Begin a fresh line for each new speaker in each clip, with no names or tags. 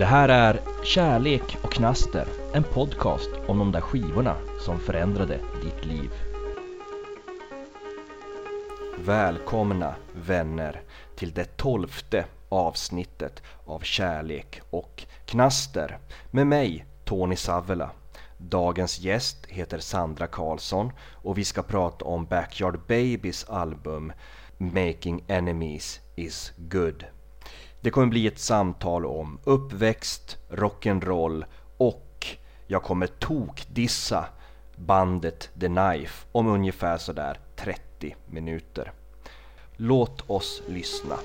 Det här är Kärlek och knaster, en podcast om de där skivorna som förändrade ditt liv. Välkomna vänner till det tolfte avsnittet av Kärlek och knaster med mig Tony Savela. Dagens gäst heter Sandra Karlsson och vi ska prata om Backyard Babies album Making Enemies is Good. Det kommer bli ett samtal om uppväxt, rock'n'roll och jag kommer tokdissa bandet The Knife om ungefär sådär 30 minuter. Låt oss lyssna.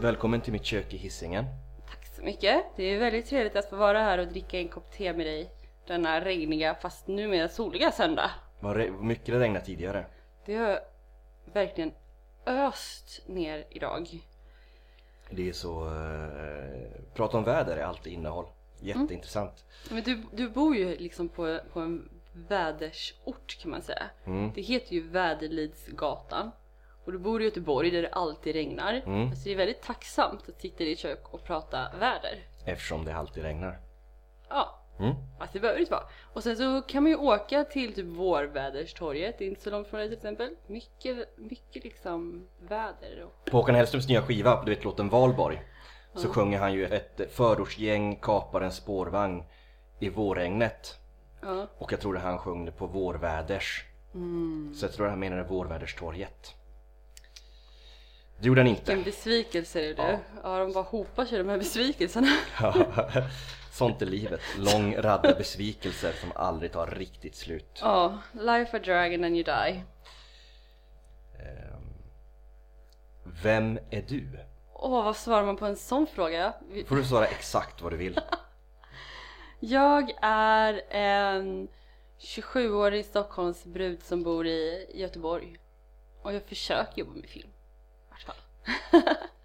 Välkommen till mitt kök i Hisingen.
Tack så mycket. Det är väldigt trevligt att få vara här och dricka en kopp te med dig denna regniga fast numera soliga söndag.
Vad re- mycket det regnade tidigare.
Det har verkligen öst ner idag.
Det är så... Eh, prata om väder är alltid innehåll. Jätteintressant.
Men du, du bor ju liksom på, på en vädersort kan man säga.
Mm.
Det heter ju Väderlidsgatan. Och du bor i Göteborg där det alltid regnar.
Mm.
Så det är väldigt tacksamt att sitta i ditt kök och prata väder.
Eftersom det alltid regnar.
Ja,
Mm.
Alltså det behöver det inte vara. Och sen så kan man ju åka till typ Vårväderstorget, det är inte så långt från dig till exempel. Mycket, mycket liksom väder och...
På Håkan Hellströms nya skiva, du vet låten Valborg, så sjunger han ju ett förortsgäng kapar en spårvagn i vårregnet.
Ja.
Och jag tror det han sjöng det på vårväders. Så jag tror han menade vårväderstorget. Det gjorde han inte.
Vilken besvikelse är det
Ja.
du. Ja, de bara hopar sig de här besvikelserna.
Sånt är livet. Lång radda besvikelser som aldrig tar riktigt slut.
Ja, life a dragon and you die.
Vem är du?
Åh, vad svarar man på en sån fråga?
Får du svara exakt vad du vill.
Jag är en 27-årig Stockholmsbrud som bor i Göteborg. Och jag försöker jobba med film. I vart fall.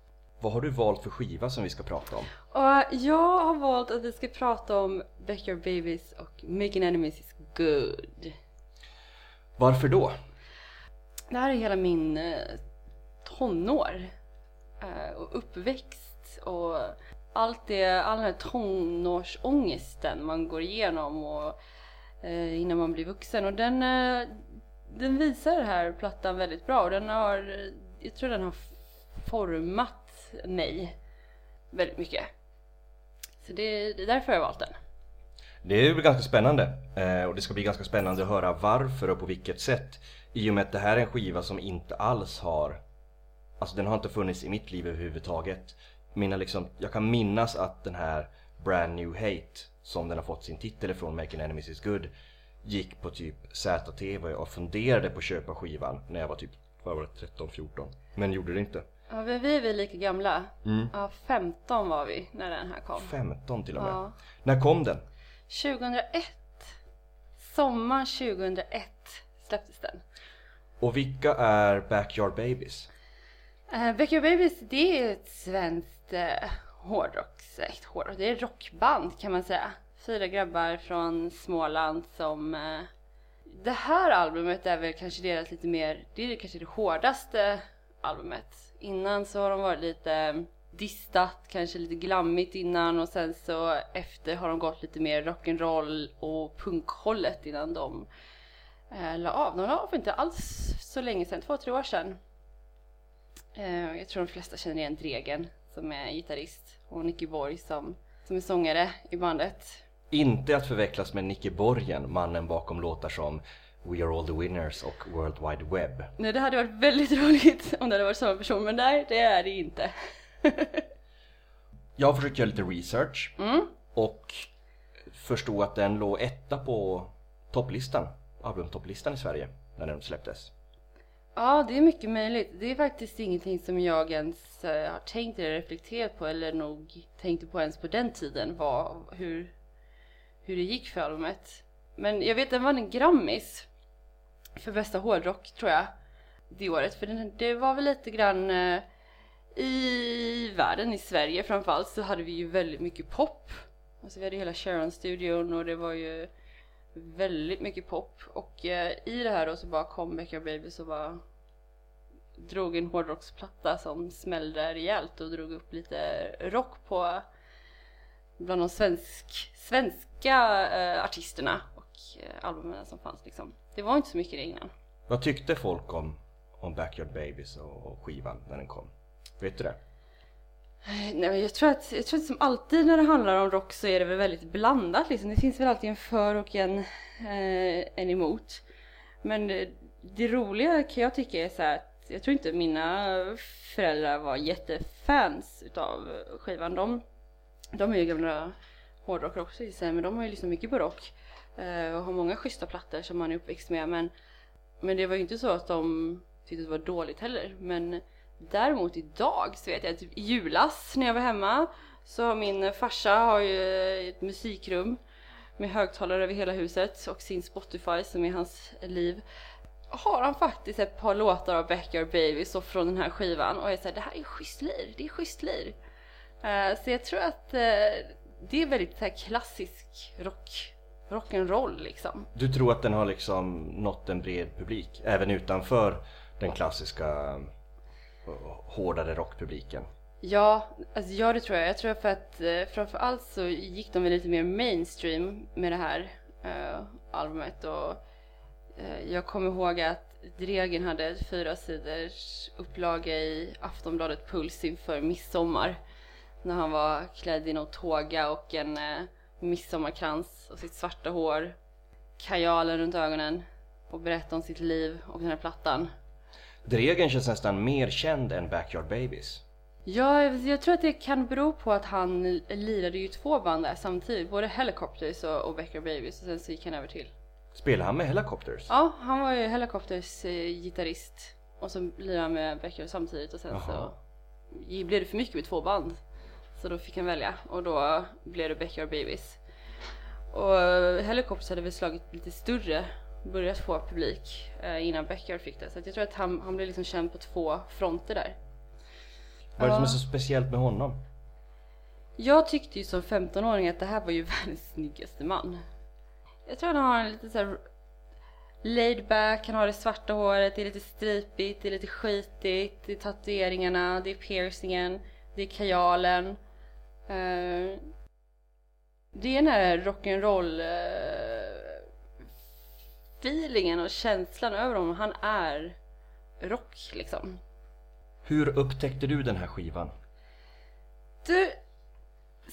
Vad har du valt för skiva som vi ska prata om?
Och jag har valt att vi ska prata om Backyard Babies och Making Enemies is good.
Varför då?
Det här är hela min eh, tonår. Eh, och uppväxt och allt det, all den här tonårsångesten man går igenom och, eh, innan man blir vuxen. Och den, den visar den här plattan väldigt bra och den har, jag tror den har format nej väldigt mycket. Så det, det är därför jag har valt den.
Det är väl ganska spännande eh, och det ska bli ganska spännande att höra varför och på vilket sätt. I och med att det här är en skiva som inte alls har, alltså den har inte funnits i mitt liv överhuvudtaget. Mina liksom, jag kan minnas att den här Brand New Hate, som den har fått sin titel ifrån, Making Enemies is Good, gick på typ ZTV och funderade på att köpa skivan när jag var typ, vad var det, 13-14. Men gjorde det inte.
Ja, vi vi är väl lika gamla. Ja, 15 var vi när den här kom.
15 till och med.
Ja.
När kom den?
2001. Sommar 2001 släpptes den.
Och vilka är Backyard Babies?
Uh, Backyard Babies det är ett svenskt uh, eh, inte hårdrock, det är rockband kan man säga. Fyra grabbar från Småland som... eh, det här albumet är väl kanske deras lite mer, det är kanske det hårdaste albumet. Innan så har de varit lite distat, kanske lite glammigt innan och sen så efter har de gått lite mer rock'n'roll och punkhållet innan de eh, la av. De la av för inte alls så länge sedan, två, tre år sedan. Eh, jag tror de flesta känner igen Dregen som är gitarrist och Nicky Borg som, som är sångare i bandet.
Inte att förväxlas med Nicke Borgen, mannen bakom låtar som We Are All The Winners och World Wide Web.
Nej, det hade varit väldigt roligt om det hade varit samma person, men nej, det är det inte.
Jag har försökt göra lite research
Mm.
och förstod att den låg etta på topplistan, albumtopplistan i Sverige när den släpptes.
Ja, det är mycket möjligt. Det är faktiskt ingenting som jag ens eh, har tänkt eller reflekterat på eller nog tänkte på ens på den tiden, vad, hur, hur det gick för albumet. Men jag vet den vann en Grammis för bästa hårdrock tror jag det året. För den, det var väl lite grann eh, i världen, i Sverige framförallt, så hade vi ju väldigt mycket pop. Alltså vi hade hela Sharon-studion och det var ju väldigt mycket pop. Och eh, i det här då så bara kom Becka Baby så bara drog en hårdrocksplatta som smällde rejält och drog upp lite rock på bland de svensk, svenska eh, artisterna albumen som fanns liksom. Det var inte så mycket det innan.
Vad tyckte folk om, om Backyard Babies och, och skivan när den kom? Vet du det?
Nej, jag tror att, jag tror att som alltid när det handlar om rock så är det väl väldigt blandat liksom. Det finns väl alltid en för och en, eh, en emot. Men det, det roliga kan jag tycka är så att jag tror inte mina föräldrar var jättefans utav skivan. De, de är ju gamla hårdrockare också i sig, men de har ju lyssnat mycket på rock. Eh, och har många schyssta plattor som man är uppväxt med. Men, men det var ju inte så att de tyckte det var dåligt heller. Men Däremot idag så vet jag att i julas när jag var hemma så har min farsa har ju ett musikrum med högtalare över hela huset och sin Spotify som är hans liv. Har han faktiskt ett par låtar av Backyard Babies och från den här skivan och jag säger det här är schysst lir, det är schysst lir. Eh, så jag tror att eh, det är väldigt så klassisk rock, rock'n'roll liksom.
Du tror att den har liksom nått en bred publik även utanför den klassiska hårdare rockpubliken?
Ja, alltså ja det tror jag. Jag tror för att eh, framförallt så gick de väl lite mer mainstream med det här eh, albumet och eh, jag kommer ihåg att Dregen hade fyra sidors upplaga i Aftonbladet Puls inför midsommar när han var klädd i någon tåga och en eh, midsommarkrans och sitt svarta hår, kajalen runt ögonen och berättade om sitt liv och den här plattan.
Dregen känns nästan mer känd än Backyard Babies.
Ja, jag tror att det kan bero på att han lirade ju två band där samtidigt. Både Helicopters och, och Backyard Babies och sen så gick han över till.
Spelade han med Helicopters?
Ja, han var ju Helicopters eh, gitarrist. Och så lirade han med Backyard samtidigt och sen Aha. så blev det för mycket med två band. Så då fick han välja och då blev det Backyard Babies. Och Helicopters hade väl slagit lite större börjat få publik eh, innan Backyard fick det. Så jag tror att han, han blev liksom känd på två fronter där.
Vad är det som är så speciellt med honom?
Jag tyckte ju som 15-åring att det här var ju världens snyggaste man. Jag tror att han har en lite såhär laid back, han har det svarta håret, det är lite stripigt, det är lite skitigt, det är tatueringarna, det är piercingen, det är kajalen. Uh, det är den här rock'n'roll uh, feelingen och känslan över honom. Han är rock liksom.
Hur upptäckte du den här skivan?
Du,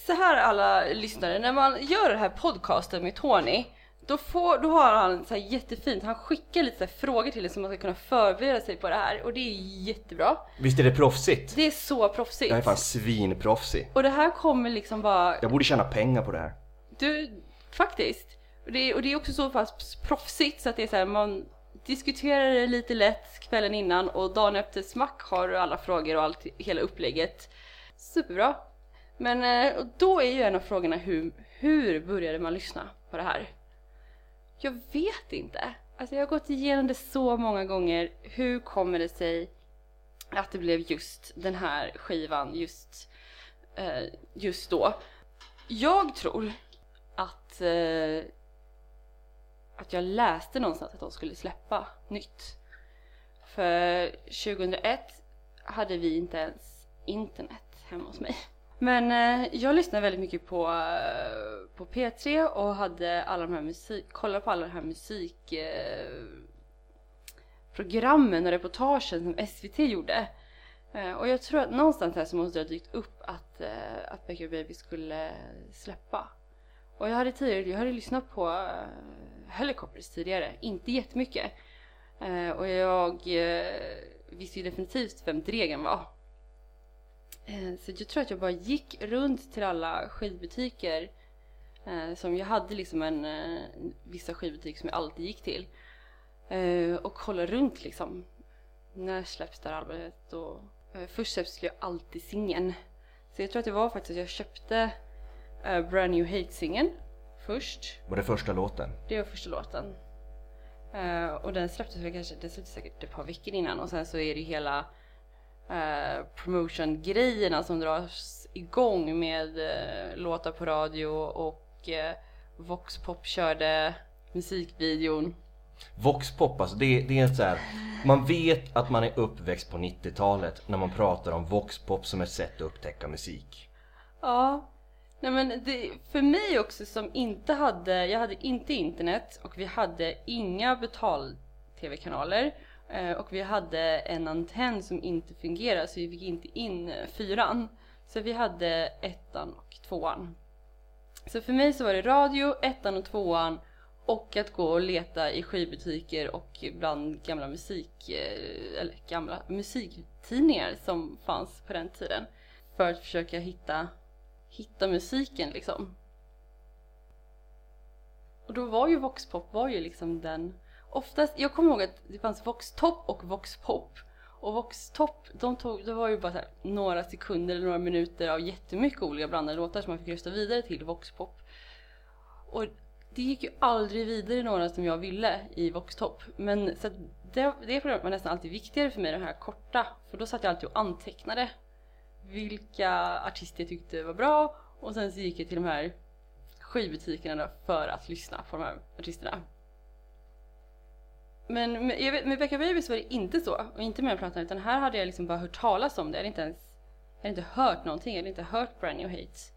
så här alla lyssnare, när man gör den här podcasten med Tony då, får, då har han så jättefint, han skickar lite frågor till en så man ska kunna förbereda sig på det här och det är jättebra.
Visst är det proffsigt?
Det är så proffsigt.
Jag är fan svinproffsig.
Och det här kommer liksom bara...
Jag borde tjäna pengar på det här.
Du, faktiskt. Och det, och det är också så pass proffsigt så att det är så här, man diskuterar det lite lätt kvällen innan och dagen efter smack har du alla frågor och allt, hela upplägget. Superbra. Men eh, då är ju en av frågorna hur, hur började man lyssna på det här? Jag vet inte. Alltså jag har gått igenom det så många gånger. Hur kommer det sig att det blev just den här skivan just, eh, just då? Jag tror att eh, att jag läste någonstans att de skulle släppa nytt. För 2001 hade vi inte ens internet hemma hos mig. Men eh, jag lyssnade väldigt mycket på, eh, på P3 och hade alla de här musik, kollade på alla de här musikprogrammen eh, och reportagen som SVT gjorde. Eh, och jag tror att någonstans här så måste det ha dykt upp att, eh, att Becker Baby skulle släppa. Och jag hade tidigare, jag hade lyssnat på uh, Helicopters tidigare, inte jättemycket. Eh, och jag visste ju definitivt vem Dregen var. Uh, så jag tror att jag bara gick runt till alla skivbutiker. som jag hade liksom en, vissa skivbutiker som jag alltid gick till. och kollade runt liksom. När släpps det här albumet? Och, först släpps ju alltid singeln. Så jag tror att det var faktiskt att jag köpte Brand New Hate-singeln först.
Var det första låten?
Det var första låten. Och den släpptes väl kanske, den släpptes säkert ett par veckor innan och sen så är det ju hela uh, promotion-grejerna som dras igång med uh, låtar på radio och uh, Vox Pop körde musikvideon.
Voxpop, alltså det, det är så här, Man vet att man är uppväxt på 90-talet när man pratar om voxpop som ett sätt att upptäcka musik.
Ja. Nej men det, för mig också som inte hade, jag hade inte internet och vi hade inga betal-tv-kanaler. Eh, och vi hade en antenn som inte fungerade så vi fick inte in eh, fyran. Så vi hade ettan och tvåan. Så för mig så var det radio, ettan och tvåan och att gå och leta i skivbutiker och bland gamla musik, eh, eller gamla musiktidningar som fanns på den tiden. För att försöka hitta, hitta musiken liksom. Och då var ju voxpop var ju liksom den Oftast, jag kommer ihåg att det fanns voxtop och voxpop. Och voxtop, de tog, det var ju bara här, några sekunder eller några minuter av jättemycket olika blandade låtar som man fick rösta vidare till voxpop. Och det gick ju aldrig vidare några som jag ville i voxtop. Men så det, det programmet var nästan alltid viktigare för mig, de här korta. För då satt jag alltid och antecknade vilka artister jag tyckte var bra och sen så gick jag till de här skivbutikerna för att lyssna på de här artisterna. Men med, jag vet, med Becka Babies var det inte så. Och inte med plattan utan här hade jag liksom bara hört talas om det. Jag hade inte ens jag hade inte hört någonting. Jag hade inte hört Brand New Hates.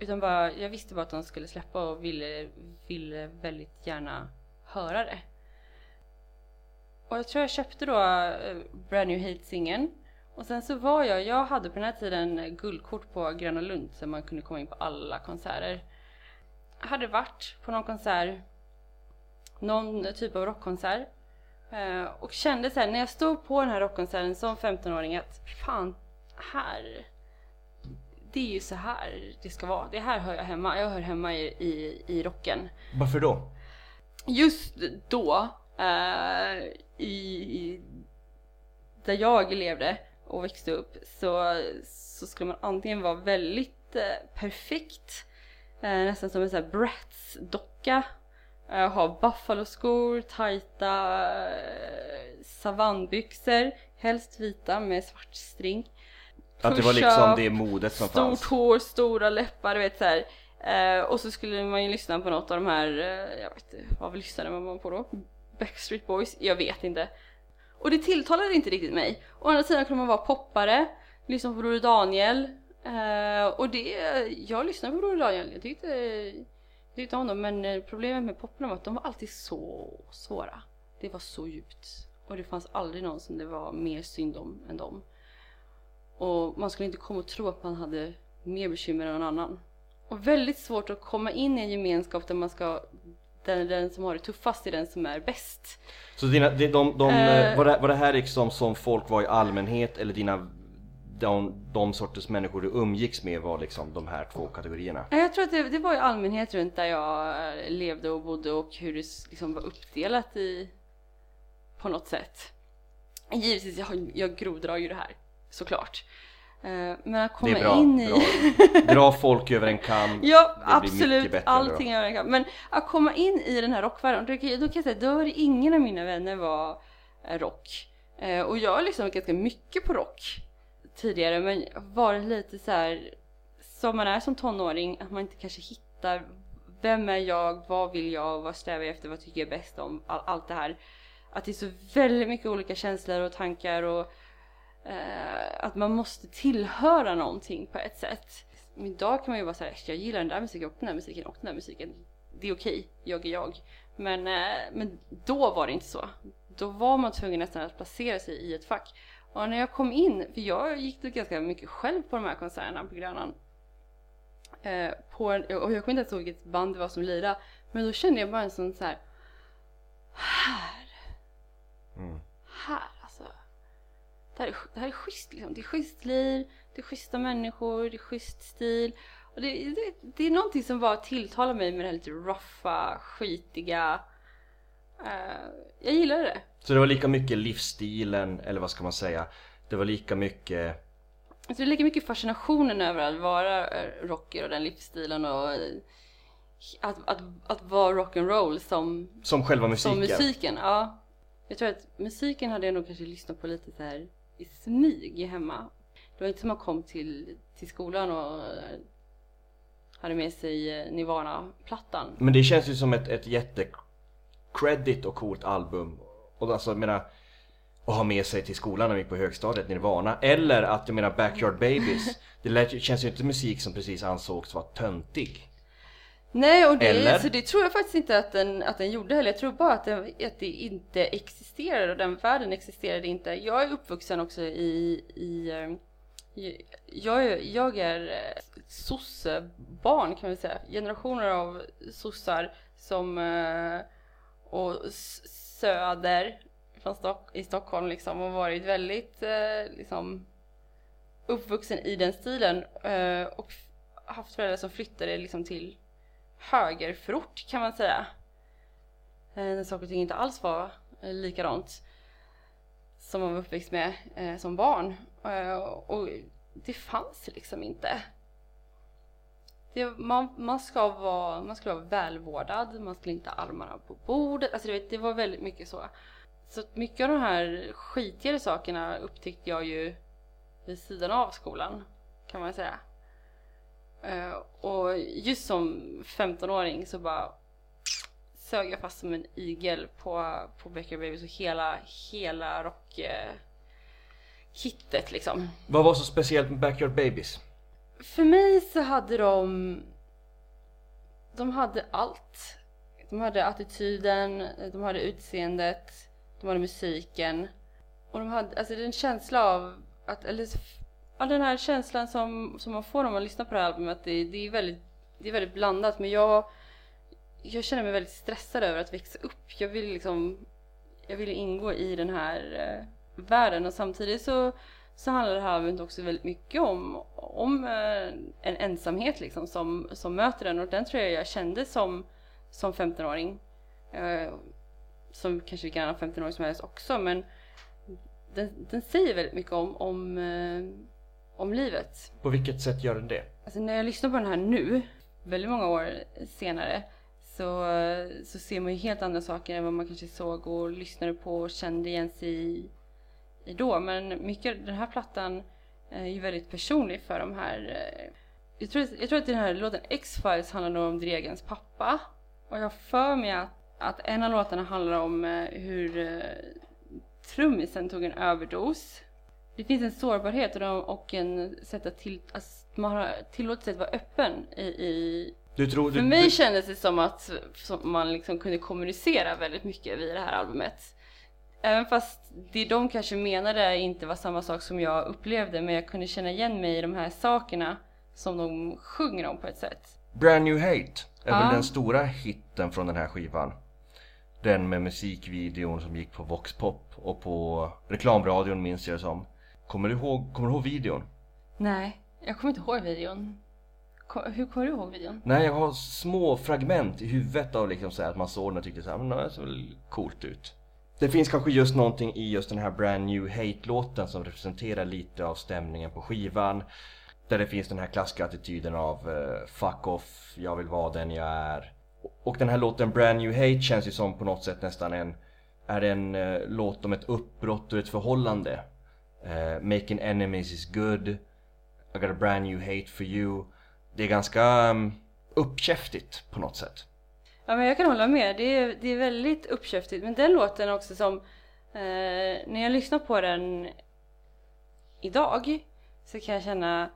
Utan bara, jag visste bara att de skulle släppa och ville, ville väldigt gärna höra det. Och jag tror jag köpte då eh, Brand New Hate-singeln. Och sen så var jag, jag hade på den här tiden guldkort på Gröna Lund så man kunde komma in på alla konserter. Jag hade varit på någon konsert någon typ av rockkonsert. Eh, och kände så här, när jag stod på den här rockkonserten som 15-åring att fan, här, det är ju så här det ska vara. Det här hör jag hemma. Jag hör hemma i, i, i rocken.
Varför då?
Just då, eh, i, där jag levde och växte upp så, så skulle man antingen vara väldigt eh, perfekt, eh, nästan som en sån här Bratz-docka Uh, ha buffaloskor, tajta uh, savannbyxor, helst vita med svart string.
Att det var liksom det modet som
stort
fanns?
Stort hår, stora läppar, du vet såhär. Uh, och så skulle man ju lyssna på något av de här, uh, jag vet inte, vad lyssnade man på då? Backstreet Boys? Jag vet inte. Och det tilltalade inte riktigt mig. Å andra sidan kunde man vara poppare, lyssna på Broder Daniel. Uh, och det, jag lyssnade på Broder Daniel, jag tyckte tyckte om dem men eh, problemet med poppen var att de var alltid så svåra. Det var så djupt. Och det fanns aldrig någon som det var mer synd om än dem. Och man skulle inte komma och tro att man hade mer bekymmer än någon annan. Och väldigt svårt att komma in i en gemenskap där man ska den, den som har det tuffast är den som är bäst.
Så dina, de, de, de, uh, var, det, var det här liksom som folk var i allmänhet eller dina de, de sorters människor du umgicks med var liksom de här två kategorierna?
Jag tror att det, det var i allmänhet runt där jag eh, levde och bodde och hur det liksom var uppdelat i på något sätt. Givetvis, jag, jag grovdrar ju det här såklart. Eh, men att komma
det är bra,
in i...
Bra. Dra folk över en kam.
Ja, absolut. Allting över en kam. Men att komma in i den här rockvärlden, då, då kan jag säga, det ingen av mina vänner var eh, rock. Och jag har lyssnat ganska mycket på rock tidigare men varit lite så här som man är som tonåring, att man inte kanske hittar vem är jag, vad vill jag, vad strävar jag efter, vad tycker jag bäst om, all, allt det här. Att det är så väldigt mycket olika känslor och tankar och eh, att man måste tillhöra någonting på ett sätt. Men idag kan man ju vara såhär, jag gillar den där musiken och den där musiken och den där musiken. Det är okej, okay, jag är jag. Men, eh, men då var det inte så. Då var man tvungen nästan att placera sig i ett fack. Och när jag kom in, för jag gick ganska mycket själv på de här konserterna på Grönan. Eh, på, och jag kommer inte ens ihåg vilket band det var som lirade. Men då kände jag bara en sån så här. Här. Mm. Här alltså. Det här, är, det här är schysst liksom. Det är schysst liv, det är schyssta människor, det är schysst stil. Och det, det, det är någonting som bara tilltalar mig med det här lite ruffa, skitiga. Uh, jag gillar det.
Så det var lika mycket livsstilen, eller vad ska man säga? Det var lika mycket...
Alltså det är lika mycket fascinationen över att vara eh, rocker och den livsstilen och eh, att, att, att vara rock'n'roll som...
Som själva musiken?
Som musiken, ja. Jag tror att musiken hade jag nog kanske lyssnat på lite så här i smyg hemma. Det var inte som att man kom till, till skolan och eh, hade med sig Nirvana-plattan.
Men det känns ju som ett, ett jätte credit och coolt album. Och alltså jag menar, att ha med sig till skolan när man gick på högstadiet, Nirvana. Eller att jag menar Backyard Babies. Det lät, känns ju inte musik som precis ansågs vara töntig.
Nej, och det,
Eller?
så det tror jag faktiskt inte att den, att den gjorde heller. Jag tror bara att, den, att det inte existerade och den världen existerade inte. Jag är uppvuxen också i, i jag, är- jag är eh, sossebarn kan vi säga. Generationer av sossar som eh, och söder från Stock, i Stockholm liksom och varit väldigt eh, liksom uppvuxen i den stilen eh, och haft föräldrar som flyttade liksom till högerförort kan man säga. Eh, När saker och ting inte alls var eh, likadant som man var uppväxt med eh, som barn. Eh, och det fanns liksom inte. Det, man, man, ska vara, man skulle vara välvårdad, man skulle inte ha armarna på bordet. Alltså du vet, det var väldigt mycket så. Så mycket av de här skitigare sakerna upptäckte jag ju vid sidan av skolan kan man säga. Eh, och just som 15-åring så bara sög jag fast som en igel på, på Becker Babies och hela, hela rock-kittet eh, liksom.
Vad var så speciellt med Backyard Babies?
För mig så hade de De hade allt. De hade attityden, de hade utseendet De hade musiken. Och de hade, alltså den känsla av att, eller ja, den här känslan som, som man får när man lyssnar på det här albumet det, det är väldigt Det är väldigt blandat. Men jag Jag känner mig väldigt stressad över att växa upp. Jag vill liksom Jag vill ingå i den här eh, världen. Och samtidigt så så handlar det här albumet också väldigt mycket om, om eh, en ensamhet liksom som, som möter den och den tror jag jag kände som, som 15-åring. Eh, som kanske vilken annan 15-åring som helst också men den, den säger väldigt mycket om, om, eh, om livet.
På vilket sätt gör den det?
Alltså när jag lyssnar på den här nu, väldigt många år senare, så, så ser man ju helt andra saker än vad man kanske såg och lyssnade på och kände igen sig i, i då. Men mycket den här plattan är ju väldigt personlig för de här. eh, Jag tror, jag tror att den här låten X-Files handlar om Dregens pappa. Och jag för mig att, att en av låtarna handlar om eh, hur eh, trummisen tog en överdos. Det finns en sårbarhet och, en sätt att till, alltså, man har tillåtit sig att vara öppen i, i
Du tror...
för
Du,
mig
du,
kändes det som att som man liksom kunde kommunicera väldigt mycket vid det här albumet. Även fast det de kanske menade inte var samma sak som jag upplevde men jag kunde känna igen mig i de här sakerna som de sjunger om på ett sätt.
Brand New Hate är
Ja.
väl den stora hitten från den här skivan. Den med musikvideon som gick på Vox Pop och på reklamradion minns jag det som. Kommer du ihåg, kommer du ihåg videon?
Nej, jag kommer inte ihåg videon. Hur kommer du ihåg videon?
Nej, jag har små fragment i huvudet av liksom så här att man såg den och tyckte så här, men det ser väl coolt ut. Det finns kanske just någonting i just den här Brand New Hate-låten som representerar lite av stämningen på skivan. Där det finns den här klassiska attityden av uh, Fuck off, jag vill vara den jag är. Och den här låten Brand New Hate känns ju som på något sätt nästan en Är en uh, låt om ett uppbrott och ett förhållande. Uh, making enemies is good. I got a brand new hate for you. Det är ganska um, uppkäftigt på något sätt.
Ja men jag kan hålla med, det är, det är väldigt uppkäftigt. Men den låten också som, eh, när jag lyssnar på den idag så kan jag känna,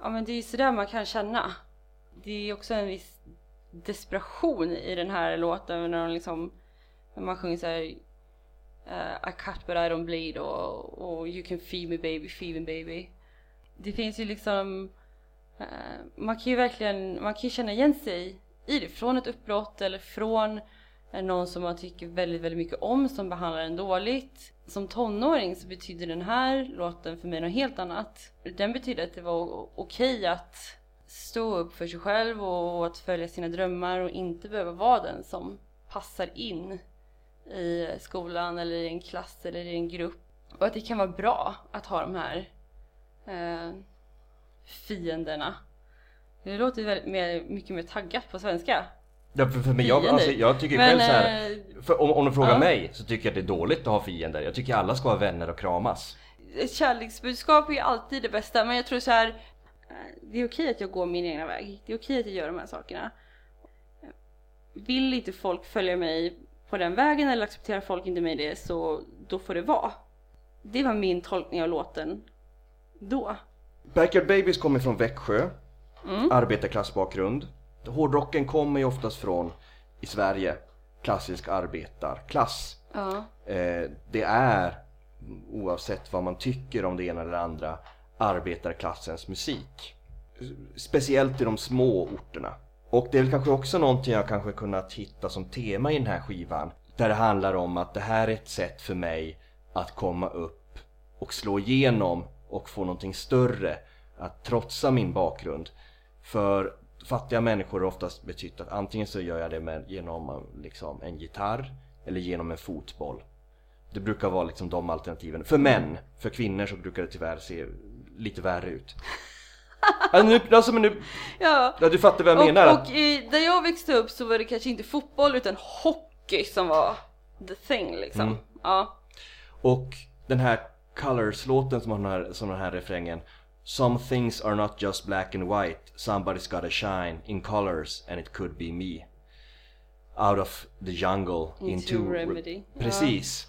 ja men det är ju sådär man kan känna. Det är också en viss desperation i den här låten när de liksom, när man sjunger såhär uh, eh, I cut but I don't bleed och, och You can feed me baby, feed me baby. Det finns ju liksom, Uh, man kan ju verkligen, man kan ju känna igen sig i det. Från ett uppbrott eller från någon som man tycker väldigt, väldigt mycket om som behandlar en dåligt. Som tonåring så betyder den här låten för mig något helt annat. Den betyder att det var okej att stå upp för sig själv och att följa sina drömmar och inte behöva vara den som passar in i skolan eller i en klass eller i en grupp. Och att det kan vara bra att ha de här eh, fienderna. Det låter väldigt mer, mycket mer taggat på svenska.
Ja, för, för mig, jag, alltså, jag tycker
Men,
själv så här,
eh,
för om, om du frågar
ja.
mig så tycker jag att det är dåligt att ha fiender. Jag tycker alla ska vara vänner och kramas.
Ett kärleksbudskap är ju alltid det bästa men jag tror så här. eh, Det är okej att jag går min egna väg. Det är okej att jag gör de här sakerna. Vill inte folk följa mig på den vägen eller accepterar folk inte mig det så då får det vara. Det var min tolkning av låten då.
Backyard Babies kommer från Växjö, arbetarklassbakgrund. Hårdrocken kommer ju oftast från, i Sverige, klassisk arbetarklass.
Ja.
Eh, det är, oavsett vad man tycker om det ena eller det andra, arbetarklassens musik. Speciellt i de små orterna. Och det är väl kanske också någonting jag kanske kunnat hitta som tema i den här skivan. Där det handlar om att det här är ett sätt för mig att komma upp och slå igenom och få någonting större. Att trotsa min bakgrund. För fattiga människor har oftast betytt att antingen så gör jag det med, genom liksom, en gitarr eller genom en fotboll. Det brukar vara liksom de alternativen. För män, för kvinnor så brukar det tyvärr se lite värre ut. alltså, nu, alltså men nu,
Ja.
ja, du fattar vad jag menar.
Och,
att-
och i, där jag växte upp så var det kanske inte fotboll utan hockey som var the thing liksom.
Mm.
Ja.
Och den här Colors-låten som har den här, som den här refrängen Some things are not just black and white Somebody's gotta shine in colors and it could be me Out of the jungle
Into
into...
remedy. Ja.
Precis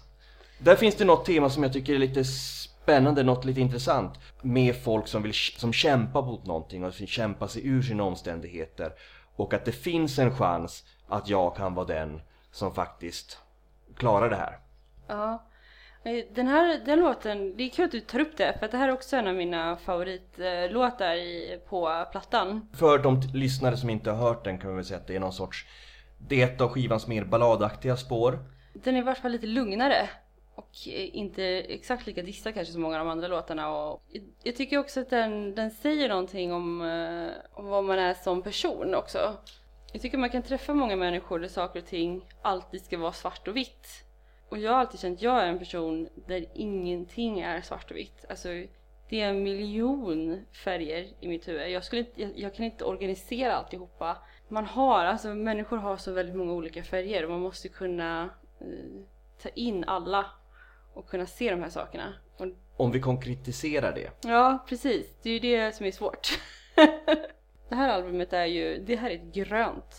Där finns det något tema som jag tycker är lite spännande, något lite intressant Med folk som vill som kämpar mot någonting och kämpar sig ur sina omständigheter Och att det finns en chans att jag kan vara den som faktiskt klarar det här
Ja. Den här den låten, det är kul att du tar upp det för det här är också en av mina favoritlåtar i, på plattan.
För de lyssnare som inte har hört den kan vi väl säga att det är någon sorts Det är ett av skivans mer balladaktiga spår
Den är i vart fall lite lugnare och eh, inte exakt lika dissad kanske som många av de andra låtarna. Och jag- jag tycker också att den, den säger någonting om, eh, om vad man är som person också. Jag tycker man kan träffa många människor där saker och ting alltid ska vara svart och vitt. Och jag har alltid känt att jag är en person där ingenting är svart och vitt. Alltså det är en miljon färger i mitt huvud. Jag, skulle jag, jag kan inte organisera alltihopa. Man har, alltså människor har så väldigt många olika färger och man måste kunna eh, ta in alla och kunna se de här sakerna. Och,
Om vi konkretiserar det
ja, precis. Det är ju det som är svårt. det här albumet är ju, det här är ett grönt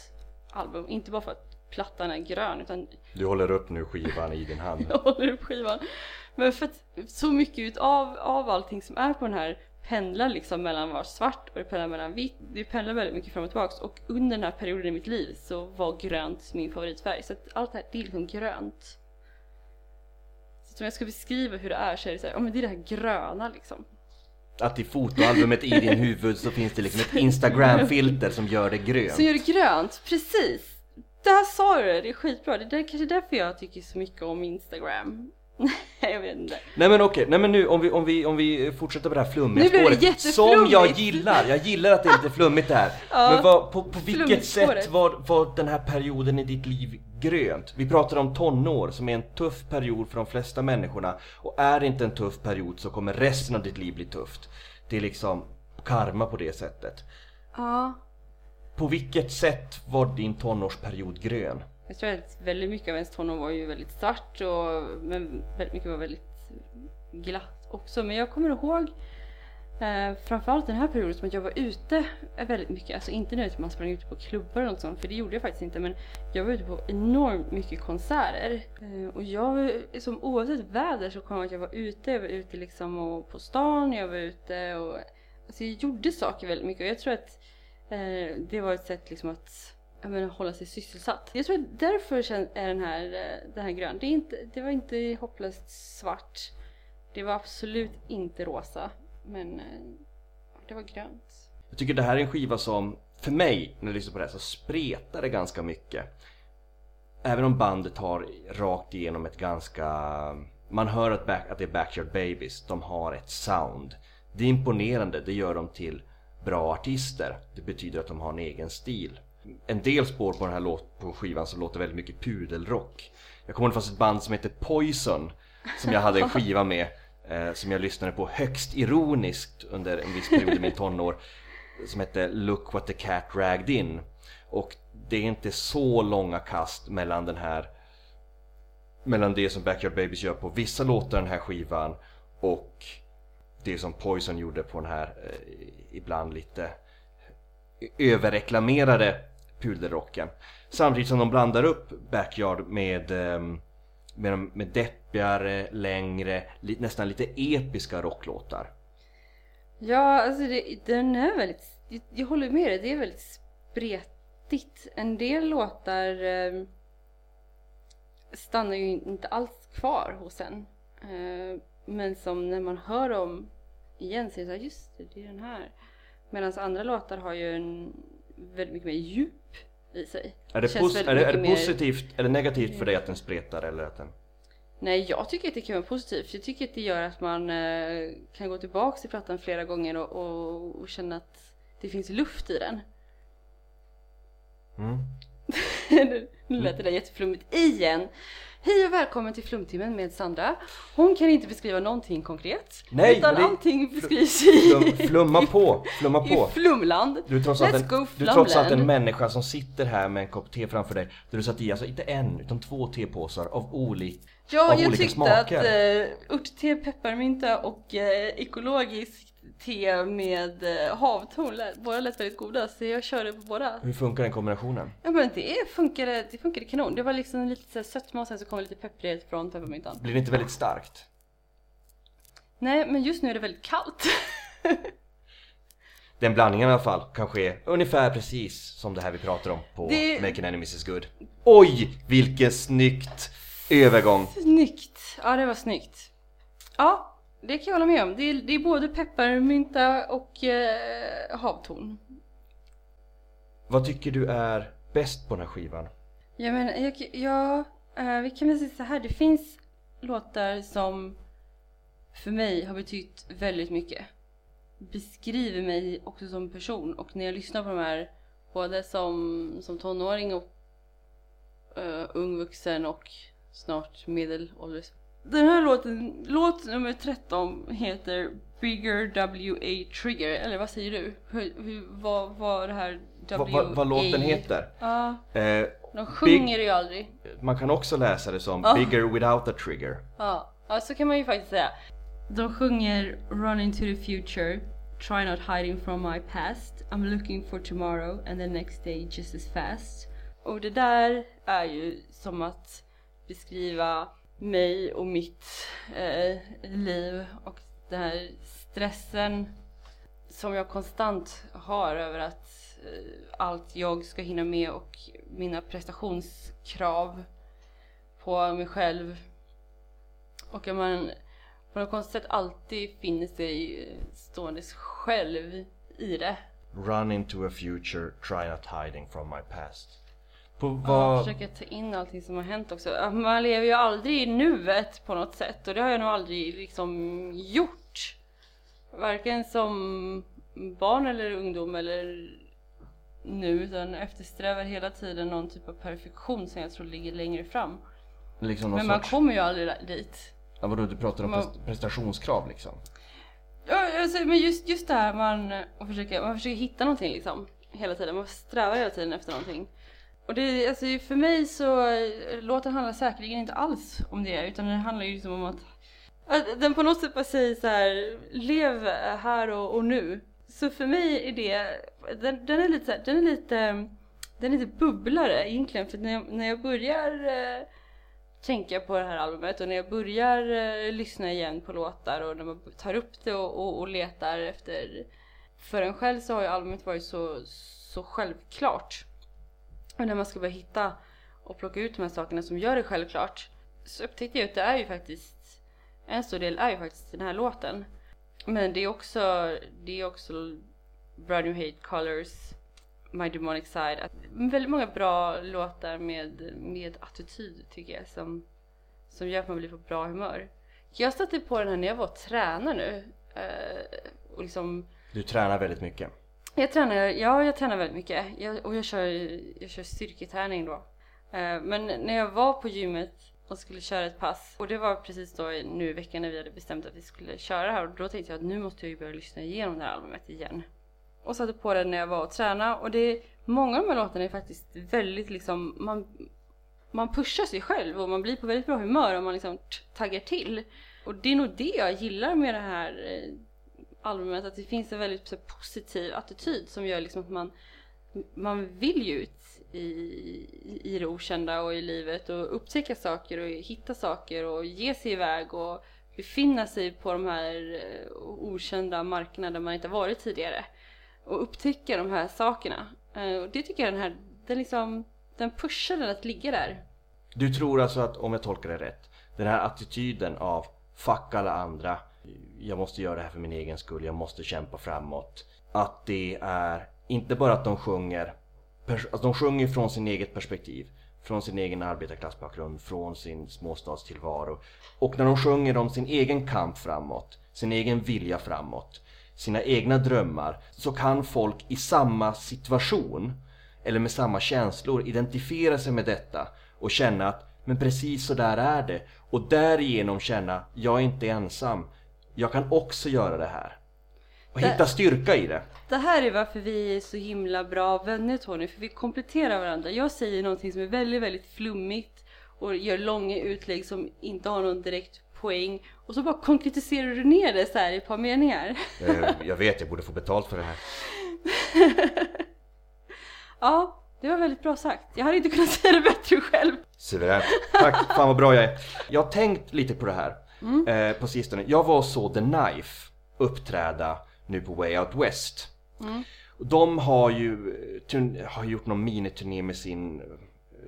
album. Inte bara för att plattan är grön utan
Du håller upp nu skivan i din hand
jag håller upp skivan. Men för att så mycket utav av allting som är på den här pendlar liksom mellan var svart och det pendlar mellan vitt. Det pendlar väldigt mycket fram och tillbaks och under den här perioden i mitt liv så var grönt min favoritfärg. Så att allt det här, det är liksom grönt. Så om jag ska beskriva hur det är så är det så här, ja men det är det här gröna liksom.
Att i fotoalbumet i din huvud så finns det liksom ett instagramfilter som gör det grönt
Så gör det grönt, precis! Där sa du det, det är skitbra. Det är kanske därför jag tycker så mycket om Instagram. Jag vet inte.
Nej men okej, nej men nu om vi, om vi, om vi fortsätter på det här flummiga
Nu blir det
spåret Som
jätteflummigt.
jag gillar, jag gillar att det är lite flummigt det här
Ja,
Men vad, på, på vilket sätt var, var den här perioden i ditt liv grönt? Vi pratar om tonår som är en tuff period för de flesta människorna Och är det inte en tuff period så kommer resten av ditt liv bli tufft Det är liksom karma på det sättet
Ja.
På vilket sätt var din tonårsperiod grön?
Jag tror att väldigt mycket av ens tonår var ju väldigt svart och men väldigt mycket var väldigt glatt också. Men jag kommer ihåg eh, framförallt den här perioden som att jag var ute väldigt mycket. Alltså inte nu att man sprang ute på klubbar och något sånt för det gjorde jag faktiskt inte. Men jag var ute på enormt mycket konserter. Eh, och jag, som oavsett väder så kom jag att jag var ute. Jag var ute liksom och på stan, jag var ute och alltså jag gjorde saker väldigt mycket. Och jag tror att eh, Eh, det var ett sätt liksom att menar, hålla sig sysselsatt. Jag tror att därför är den här, eh, den här grön. Det, är inte, det var inte hopplöst svart. Det var absolut inte rosa. Men eh, det var grönt.
Jag tycker det här är en skiva som, för mig, när jag lyssnar på det här så spretar det ganska mycket. Även om bandet har rakt igenom ett ganska... Man hör att, back, att det är Backyard Babies, de har ett sound. Det är imponerande, det gör dem till bra artister. Det betyder att de har en egen stil. En del spår på den här låt, på skivan som låter väldigt mycket pudelrock. Jag kommer ihåg att det fanns ett band som hette Poison som jag hade en skiva med eh, som jag lyssnade på högst ironiskt under en viss period i min tonår som hette Look What The Cat Ragged In och det är inte så långa kast mellan den här mellan det som Backyard Babies gör på vissa låtar den här skivan och det som Poison gjorde på den här eh, ibland lite överreklamerade pudelrocken. Samtidigt som de blandar upp Backyard med, ehm, med, med deppigare, längre, li, nästan lite episka rocklåtar.
Ja, alltså det, den är väldigt, jag, jag håller med dig, det är väldigt spretigt. En del låtar eh, stannar ju inte alls kvar hos en. Eh, men som när man hör dem igen så är det såhär, just det, det är den här. Medan andra låtar har ju en väldigt mycket mer djup i sig.
Är det, pos- är det, är det
mycket mer-
positivt eller negativt för dig att den spretar eller att den...
Nej, jag tycker att det kan vara positivt. Jag tycker att det gör att man eh, kan gå tillbaka till plattan flera gånger och, och, och känna att det finns luft i den.
Mm.
nu lät det där jätteflummigt igen. Hej och välkommen till Flumtimmen med Sandra. Hon kan inte beskriva någonting konkret.
Nej,
utan
det-
allting beskrivs i,
Flum, flumma på, flumma
i
på!
flumland.
Du är, trots allt en,
go
du är trots allt en människa som sitter här med en kopp te framför dig Där du satt i, alltså inte en, utan två tepåsar av olika
Ja,
av
jag
olika
tyckte
smaker.
att uh, örtte, pepparmynta och eh, ekologiskt te med uh, havtorn båda lät väldigt goda så jag körde på båda.
Hur funkar den kombinationen?
Ja men det funkade, det funkade kanon. Det var liksom lite sötma och sen så kom lite pepprighet från pepparmyntan.
Blir det inte väldigt starkt?
Nej men just nu är det väldigt kallt.
Den blandningen i alla fall kan ske ungefär precis som det här vi pratar om på
Det-
Making Enemies is good Oj! Vilken snyggt övergång!
snyggt! Ja det var snyggt. Ja, det kan jag hålla med om. Det är, det är både pepparmynta och eh, havtorn.
Vad tycker du är bäst på den här skivan?
Jag menar, jag, ja, eh, vi kan väl säga så här. Det finns låtar som för mig har betytt väldigt mycket. Beskriver mig också som person och när jag lyssnar på de här både som, som tonåring och uh, ung vuxen och snart medelålders. Den här låten, låt nummer 13 heter Bigger WA Trigger, eller vad säger du? Hur, hur, vad, vad det här WA...
Vad, vad, vad låten heter?
Ja,
Eh,
de sjunger ju aldrig.
man kan också läsa det som
Ah.
Bigger without a trigger
Ja, ja, så kan man ju faktiskt säga. De sjunger Run into the future, Try not hiding from my past, I'm looking for tomorrow and the next day just as fast. Och det där är ju som att beskriva mig och mitt eh, liv och den här stressen som jag konstant har över att eh, allt jag ska hinna med och mina prestationskrav på mig själv och att man på något konstigt sätt alltid finner sig ståendes själv i det.
Run into a future, try not hiding from my past på vad...
försöka ta in allting som har hänt också. Man lever ju aldrig i nuet på något sätt och det har jag nog aldrig liksom gjort. Varken som barn eller ungdom eller nu utan eftersträvar hela tiden någon typ av perfektion som jag tror ligger längre fram.
Liksom
Men man
sorts...
kommer ju aldrig dit.
Ja, vadå, du pratar om
Man-
prest- prestationskrav liksom?
Ja, alltså, men just, just det här man, försöker, man försöker hitta någonting liksom hela tiden. Man strävar hela tiden efter någonting. Och det, alltså för mig så, eh, låten handlar säkerligen inte alls om det utan den handlar ju liksom om att, att den på något sätt bara säger så här, lev här och, och nu. Så för mig är det, den, den är lite så här, den är lite, den är lite bubblare egentligen för när jag, när jag börjar eh, tänka på det här albumet och när jag börjar eh, lyssna igen på låtar och när man tar upp det och, och, och letar efter för en själv så har ju albumet varit så, så självklart. Och när man ska börja hitta och plocka ut de här sakerna som gör det självklart så upptäckte jag att det är ju faktiskt en stor del är ju faktiskt den här låten. Men det är också, det är också Brand New Hate Colors, My Demonic Side. Att, väldigt många bra låtar med, med attityd tycker jag som, som gör att man blir på bra humör. Jag stötte på den här när jag var och tränade nu. Eh, och liksom
Du tränar väldigt mycket
jag tränar, ja jag tränar väldigt mycket jag, och jag kör, jag kör styrketräning då. Eh, men när jag var på gymmet och skulle köra ett pass och det var precis då nu i veckan när vi hade bestämt att vi skulle köra här och då tänkte jag att nu måste jag ju börja lyssna igenom det här albumet igen. Och satte på det när jag var och tränade och det, många av de här låtarna är faktiskt väldigt liksom, man, man pushar sig själv och man blir på väldigt bra humör om man liksom taggar till. Och det är nog det jag gillar med det här eh, albumet, att det finns en väldigt så, positiv attityd som gör liksom att man, man vill ju ut i, i det okända och i livet och upptäcka saker och hitta saker och ge sig iväg och befinna sig på de här eh, okända markerna där man inte varit tidigare och upptäcka de här sakerna. Eh, och det tycker jag den här, den liksom, den pushar den att ligga där.
Du tror alltså att, om jag tolkar det rätt, den här attityden av fuck alla andra, jag måste göra det här för min egen skull, jag måste kämpa framåt. Att det är inte bara att de sjunger, alltså de sjunger från sin eget perspektiv, från sin egen arbetarklassbakgrund, från sin småstadstillvaro. Och när de sjunger om sin egen kamp framåt, sin egen vilja framåt, sina egna drömmar, så kan folk i samma situation, eller med samma känslor, identifiera sig med detta och känna att men precis så där är det och därigenom känna jag är inte ensam. Jag kan också göra det här. Och
Det-
hitta styrka i det.
Det här är varför vi är så himla bra vänner Tony, för vi kompletterar varandra. Jag säger någonting som är väldigt, väldigt flummigt och gör långa utlägg som inte har någon direkt poäng och så bara konkretiserar du ner det så här i ett par meningar.
Jag vet, jag borde få betalt för det här.
Ja, det var väldigt bra sagt. Jag hade inte kunnat säga det bättre själv.
Suveränt. Tack, fan vad bra jag är. Jag har tänkt lite på det här eh, på sistone. Jag var och såg The Knife uppträda nu på Way Out West. Och De har ju eh, har gjort någon miniturné med sin eh,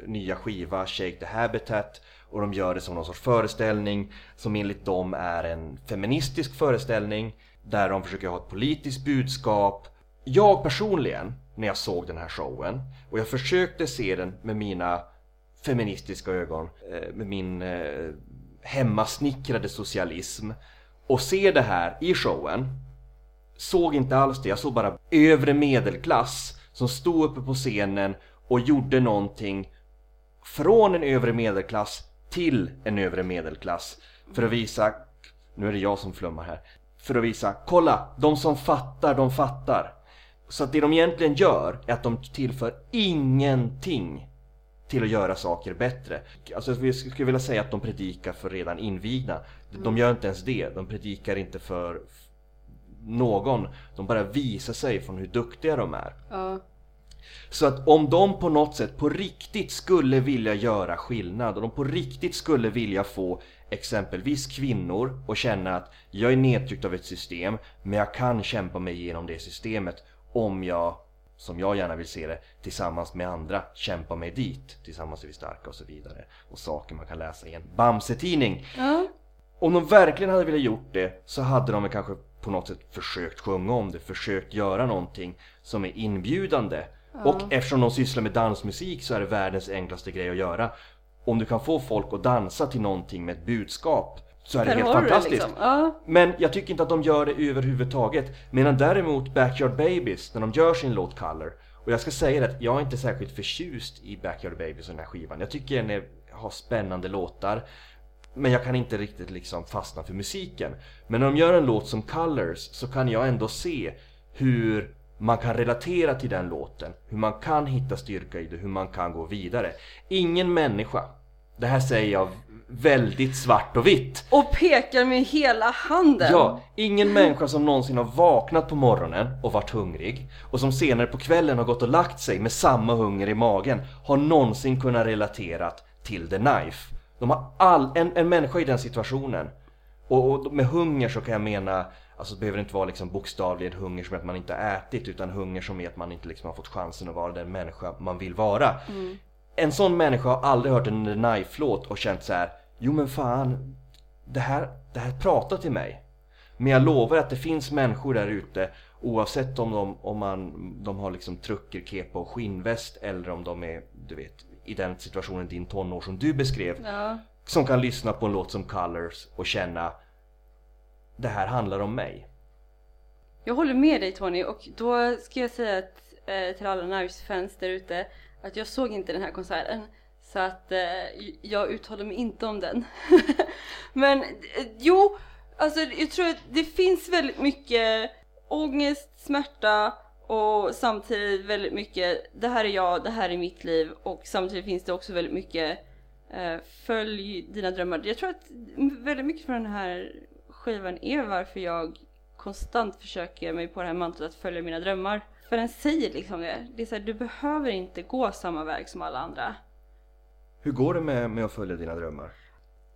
nya skiva Shake the Habitat och de gör det som någon sorts föreställning som enligt dem är en feministisk föreställning där de försöker ha ett politiskt budskap. Jag personligen, när jag såg den här showen och jag försökte se den med mina feministiska ögon, eh, med min hemmasnickrade socialism och se det här i showen såg inte alls det. Jag såg bara övre medelklass som stod uppe på scenen och gjorde någonting från en övre medelklass till en övre medelklass för att visa, nu är det jag som flummar här, för att visa, kolla, de som fattar, de fattar. Så att det de egentligen gör är att de tillför ingenting till att göra saker bättre. Alltså jag skulle vilja säga att de predikar för redan invigna. De gör inte ens det, de predikar inte för någon. De bara visar sig från hur duktiga de är.
Ja.
Så att om de på något sätt på riktigt skulle vilja göra skillnad och de på riktigt skulle vilja få exempelvis kvinnor att känna att jag är nedtryckt av ett system men jag kan kämpa mig igenom det systemet om jag, som jag gärna vill se det, tillsammans med andra kämpar mig dit. Tillsammans är vi starka och så vidare. Och saker man kan läsa i en Bamse-tidning.
Ja.
Om de verkligen hade velat gjort det så hade de kanske på något sätt försökt sjunga om det, försökt göra någonting som är inbjudande. Och eftersom de sysslar med dansmusik så är det världens enklaste grej att göra. Om du kan få folk att dansa till någonting med ett budskap så är det helt fantastiskt.
liksom. Ja.
Men jag tycker inte att de gör det överhuvudtaget. Medan däremot Backyard Babies, när de gör sin låt Color. Och jag ska säga att jag är inte särskilt förtjust i Backyard Babies och den här skivan. Jag tycker den är, har spännande låtar. Men jag kan inte riktigt liksom fastna för musiken. Men när de gör en låt som Colors så kan jag ändå se hur man kan relatera till den låten. Hur man kan hitta styrka i det, hur man kan gå vidare. Ingen människa, det här säger jag väldigt svart och vitt.
Och pekar med hela handen.
Ja, ingen människa som någonsin har vaknat på morgonen och varit hungrig och som senare på kvällen har gått och lagt sig med samma hunger i magen har någonsin kunnat relatera till The Knife. De har all, en, en människa i den situationen och, och med hunger så kan jag mena Alltså det behöver inte vara liksom bokstavligen hunger som att man inte ätit utan hunger som är att man inte liksom har fått chansen att vara den människa man vill vara. En sån människa har aldrig hört en Knife-låt och känt så här. Jo men fan, det här, det här pratar till mig. Men jag lovar att det finns människor där ute oavsett om de, om man, de har liksom trucker, kepa och skinnväst eller om de är, du vet, i den situationen din tonår som du beskrev.
Ja.
Som kan lyssna på en låt som Colors och känna det här handlar om mig.
Jag håller med dig Tony och då ska jag säga att, eh, till alla Knives-fans där ute att jag såg inte den här konserten. Så att eh, jag uttalar mig inte om den. Men eh, jo, alltså jag tror att det finns väldigt mycket ångest, smärta och samtidigt väldigt mycket det här är jag, det här är mitt liv och samtidigt finns det också väldigt mycket eh, följ dina drömmar. Jag tror att väldigt mycket från den här skivan är varför jag konstant försöker mig på det här mantrat att följa mina drömmar för den säger liksom det. Det är så här, du behöver inte gå samma väg som alla andra.
Hur går det med, med att följa dina drömmar?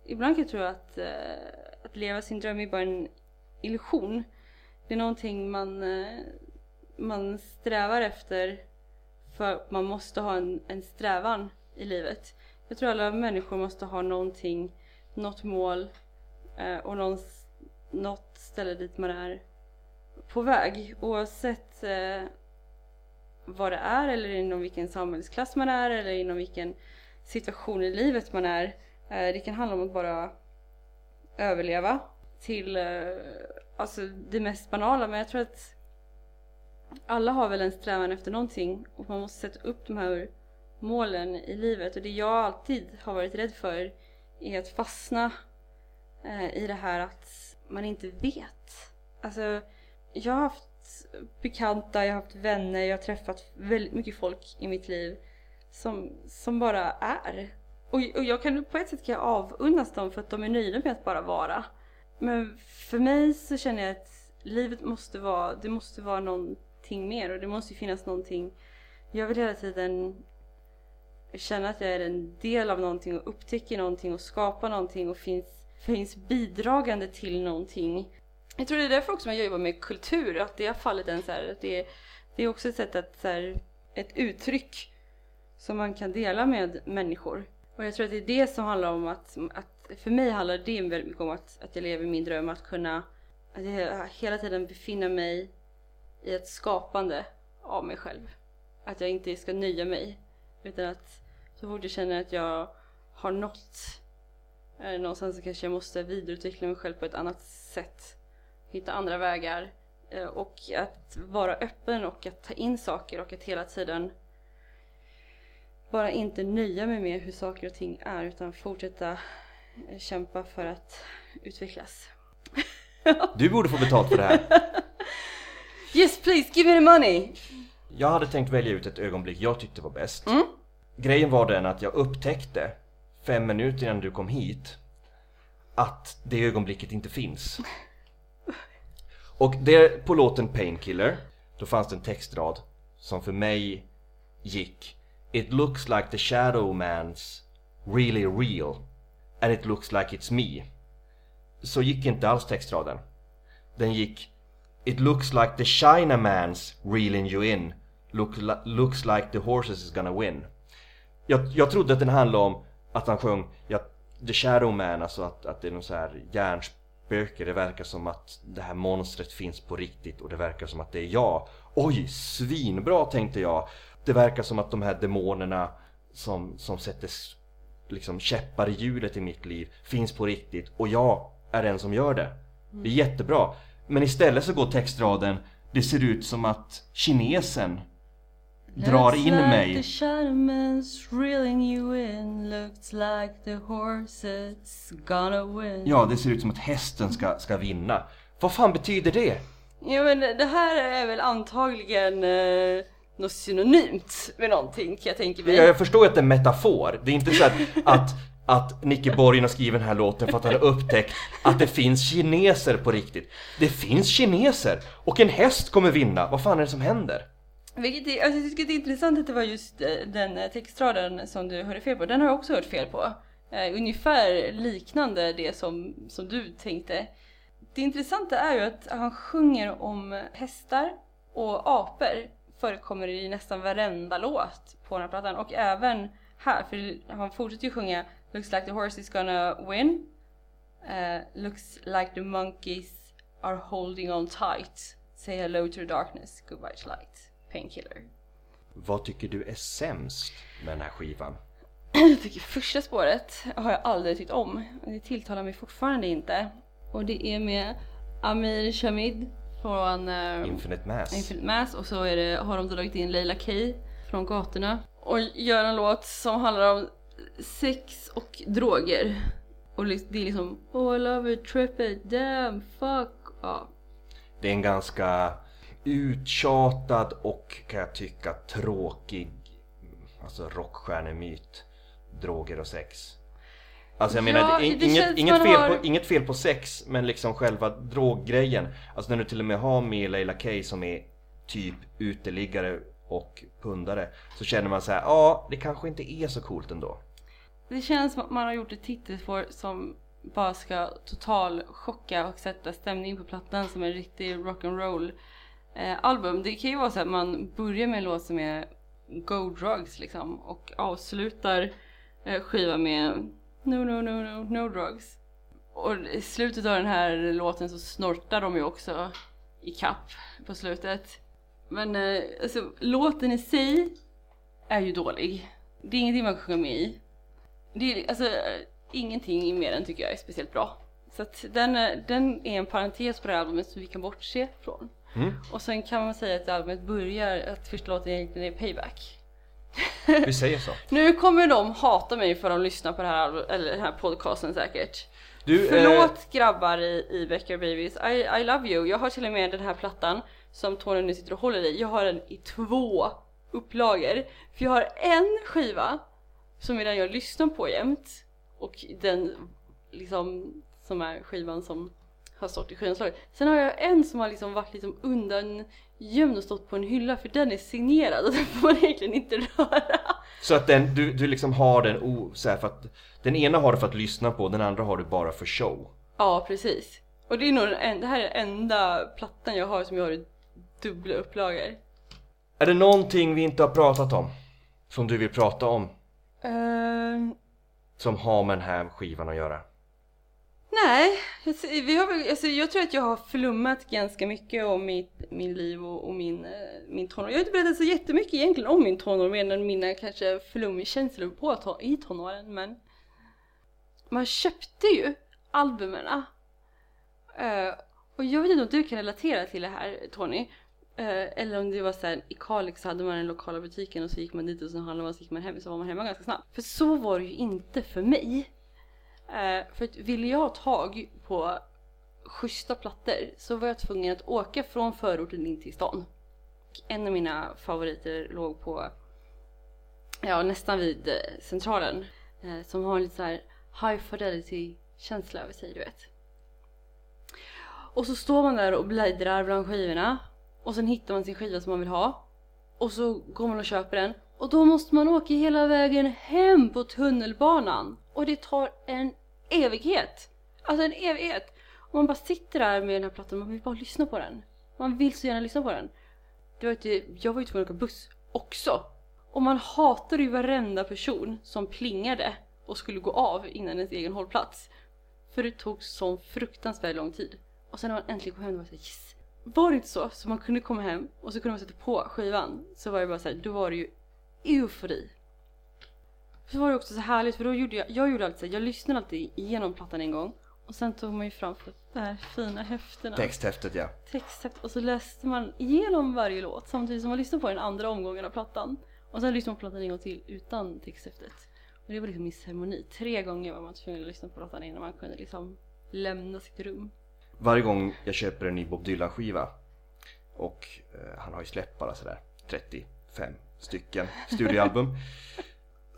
Ibland kan jag tro att, eh, att leva sin dröm är bara en illusion. Det är någonting man, eh, man strävar efter för man måste ha en, en strävan i livet. Jag tror alla människor måste ha någonting, något mål eh, och någon, något ställe dit man är på väg. Oavsett eh, vad det är eller inom vilken samhällsklass man är eller inom vilken situation i livet man är. Eh, det kan handla om att bara överleva till eh, alltså det mest banala men jag tror att alla har väl en strävan efter någonting och man måste sätta upp de här målen i livet och det jag alltid har varit rädd för är att fastna eh, i det här att man inte vet. Alltså jag har haft bekanta, jag har haft vänner, jag har träffat väldigt mycket folk i mitt liv som, som bara är. Och, och jag kan på ett sätt kan jag avundas dem för att de är nöjda med att bara vara. Men för mig så känner jag att livet måste vara, det måste vara någonting mer och det måste finnas någonting. Jag vill hela tiden känna att jag är en del av någonting och upptäcker någonting och skapar någonting och finns, finns bidragande till någonting. Jag tror det är därför också man jobbar med kultur, att det har fallit en så här, att det, det är också ett sätt att så här, ett uttryck som man kan dela med människor. Och jag tror att det är det som handlar om att, att för mig handlar det väldigt mycket om att, att jag lever min dröm, att kunna att jag hela tiden befinna mig i ett skapande av mig själv. Att jag inte ska nöja mig utan att så fort jag känner att jag har nått eh, någonstans så kanske jag måste vidareutveckla mig själv på ett annat sätt. Hitta andra vägar eh, och att vara öppen och att ta in saker och att hela tiden bara inte nöja mig med hur saker och ting är utan fortsätta eh, kämpa för att utvecklas.
Du borde få betalt för det här.
Yes please, give me the money!
Jag hade tänkt välja ut ett ögonblick jag tyckte var bäst.
Mm.
Grejen var den att jag upptäckte fem minuter innan du kom hit att det ögonblicket inte finns. Och det på låten Painkiller, då fanns det en textrad som för mig gick It looks like the shadow man's really real and it looks like it's me. Så gick inte alls textraden. Den gick It looks like the China man's reeling you in Look, li- looks like the horses is gonna win. Jag, jag trodde att den handlade om att han sjöng ja, The Shadow Man, alltså att, att det är någon så här hjärnspöke. Det verkar som att det här monstret finns på riktigt och det verkar som att det är jag. Oj, svinbra tänkte jag. Det verkar som att de här demonerna som, som sätter liksom käppar i hjulet i mitt liv finns på riktigt och jag är den som gör det. Det är jättebra. Men istället så går textraden Det ser ut som att kinesen drar in mig. Ja, det ser ut som att hästen ska, ska vinna. Vad fan betyder det?
Ja men det här är väl antagligen eh, något synonymt med någonting kan jag tänka mig.
Jag, jag förstår att det är en metafor. Det är inte så att, att, att Nicke Borgen har skrivit den här låten för att han har upptäckt att det finns kineser på riktigt. Det finns kineser! Och en häst kommer vinna. Vad fan är det som händer?
Vilket är, alltså jag tycker det är intressant att det var just eh, den eh, textraden som du hörde fel på. Den har jag också hört fel på. Eh, ungefär liknande det som, som du tänkte. Det intressanta är ju att han sjunger om hästar och apor förekommer i nästan varenda låt på den här plattan och även här för han fortsätter ju sjunga Looks like the horse is gonna win uh, Looks like the monkeys are holding on tight Say hello to the darkness, goodbye to light Painkiller
Vad tycker du är sämst med den här skivan?
Jag tycker första spåret har jag aldrig tyckt om. Det tilltalar mig fortfarande inte. Och det är med Amir Shamid från uh,
Infinite Mass?
Infinite Mass och så är det, har de dragit in Leila K från gatorna. Och gör en låt som handlar om sex och droger. Och det är liksom Oh I love it, trip it, damn, fuck. Ja.
Det är en ganska uttjatad och kan jag tycka tråkig alltså rockstjärnemyt. Droger och sex. Alltså jag menar,
Ja,
det, inget, inget, fel
har-
på, inget fel på sex men liksom själva droggrejen. Alltså när du till och med har med Leila K som är typ uteliggare och pundare så känner man så här, ja det kanske inte är så coolt ändå.
Det känns som att man har gjort ett titelspår som bara ska total chocka och sätta stämning på plattan som en riktig rock'n'roll eh, album. Det kan ju vara så att man börjar med en låt som är Go Drugs liksom och avslutar eh, skivan med No No No No No Drugs. Och i slutet av den här låten så snortar de ju också i kapp på slutet. Men eh, alltså låten i sig är ju dålig. Det är ingenting man kan sjunga med i. Det är alltså ingenting med den tycker jag är speciellt bra. Så att den, eh, den är en parentes på det här albumet som vi kan bortse från.
Mm.
Och sen kan man säga att albumet börjar, att första låten egentligen är Payback.
Vi säger så.
Nu kommer de hata mig för att de lyssnar på det här, eller den här podcasten säkert.
Du,
Förlåt
eh,
grabbar i, i Becker Babies, I, I love you. Jag har till och med den här plattan som Tony nu sitter och håller i. Jag har den i två upplagor. För jag har en skiva som är den jag lyssnar på jämt. Och den liksom som är skivan som har stått i skivomslaget. Sen har jag en som har liksom varit liksom undangömd och stått på en hylla för den är signerad och den får man egentligen inte röra.
Så att den, du, du liksom har den o, så för att Den ena har du för att lyssna på, den andra har du bara för show.
Ja precis. Och det är nog den, en- det här är den enda plattan jag har som jag har i dubbla upplagor.
Är det någonting vi inte har pratat om? Som du vill prata om?
Ehm,
Som har med den här skivan att göra?
Nej, vi har, alltså, jag tror att jag har flummat ganska mycket om mitt, min liv och, och min, eh, min tonår. Jag har inte berättat så jättemycket egentligen om min tonår mer än mina kanske flumkänslor på ton, i tonåren men man köpte ju albumen. Uh, eh, och jag vet inte om du kan relatera till det här Tony. Uh, eller om det var så här, i Kalix så hade man den lokala butiken och så gick man dit och så handlade man och så gick man hem så var man hemma ganska snabbt. För så var det ju inte för mig. Eh, för att ville jag ha tag på schyssta plattor så var jag tvungen att åka från förorten in till stan. En av mina favoriter låg på, ja nästan vid eh, centralen. Eh, som har lite så här high fidelity känsla över sig du vet. Och så står man där och bläddrar bland skivorna. Och sen hittar man sin skiva som man vill ha. Och så går man och köper den. Och då måste man åka hela vägen hem på tunnelbanan. Och det tar en evighet. Alltså en evighet. Och man bara sitter där med den här plattan man vill bara lyssna på den. Man vill så gärna lyssna på den. Det var inte, jag var ju tvungen att åka buss också. Och man hatade ju varenda person som plingade och skulle gå av innan ens egen hållplats. För det tog sån fruktansvärt lång tid. Och sen när man äntligen kom hem var det såhär yes! Var det inte så? Så man kunde komma hem och så kunde man sätta på skivan. Så var det bara såhär, då var det ju eufori. Så var det också så härligt för då gjorde jag, jag gjorde alltid jag lyssnade alltid igenom plattan en gång. Och sen tog man ju fram för de här fina häftena.
Texthäftet ja.
Texthäft och så läste man igenom varje låt samtidigt som man lyssnade på den andra omgången av plattan. Och sen lyssnade man på plattan en gång till utan texthäftet. Och det var liksom min ceremoni. Tre gånger var man tvungen att lyssna på plattan innan man kunde liksom lämna sitt rum.
Varje gång jag köper en ny Bob Dylan skiva och eh, han har ju släppt bara sådär 35 stycken studioalbum.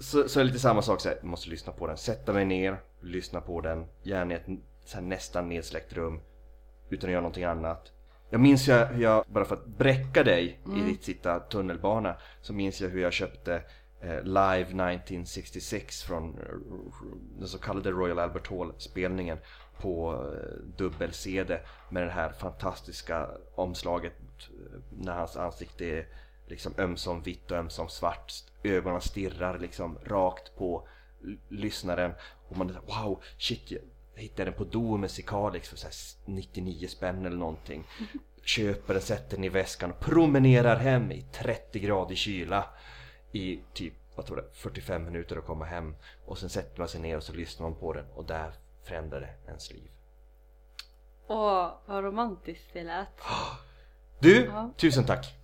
så, så är det lite samma sak såhär, jag måste lyssna på den, sätta mig ner, lyssna på den, gärna i ett så här, nästan nedsläckt rum utan att göra någonting annat. Jag minns ju hur jag, bara för att bräcka dig i ditt sitta tunnelbana, så minns jag hur jag köpte eh, Live 1966 från eh, den så kallade Royal Albert Hall-spelningen på eh, dubbel-CD med det här fantastiska omslaget när hans ansikte är liksom ömsom vitt och ömsom svart. Ögonen stirrar liksom rakt på lyssnaren och man är så här, wow, shit, jag hittade den på Domus i Kalix för så här 99 spänn eller någonting. Köper den, sätter den i väskan och promenerar hem i 30 grader kyla i typ, vad tror det, 45 minuter att komma hem. Och sen sätter man sig ner och så lyssnar man på den och där förändrar det ens liv.
Åh, vad romantiskt det lät.
Du,
Ja.
tusen tack!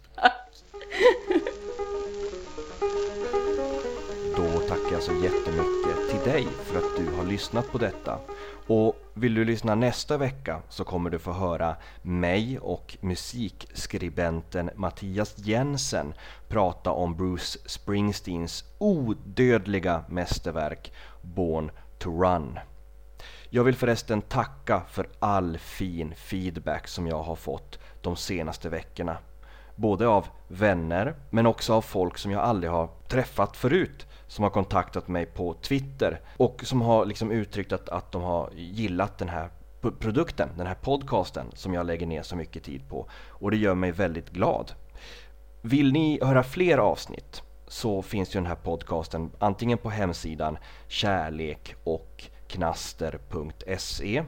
Jag så jättemycket till dig för att du har lyssnat på detta. Och vill du lyssna nästa vecka så kommer du få höra mig och musikskribenten Mattias Jensen prata om Bruce Springsteens odödliga mästerverk Born to Run. Jag vill förresten tacka för all fin feedback som jag har fått de senaste veckorna. både av vänner men också av folk som jag aldrig har träffat förut som har kontaktat mig på Twitter och som har liksom uttryckt att, att de har gillat den här produkten, den här podcasten som jag lägger ner så mycket tid på och det gör mig väldigt glad. Vill ni höra fler avsnitt så finns ju den här podcasten antingen på hemsidan kärlek och knaster.se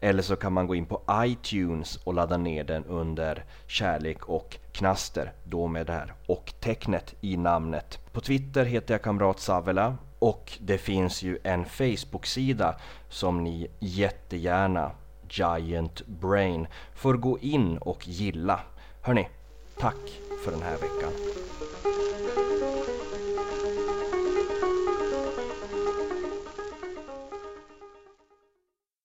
eller så kan man gå in på iTunes och ladda ner den under kärlek och knaster, då med det här och-tecknet i namnet. På Twitter heter jag kamrat Savela och det finns ju en Facebook-sida som ni jättegärna, Giant Brain, får gå in och gilla. Hörni, tack för den här veckan.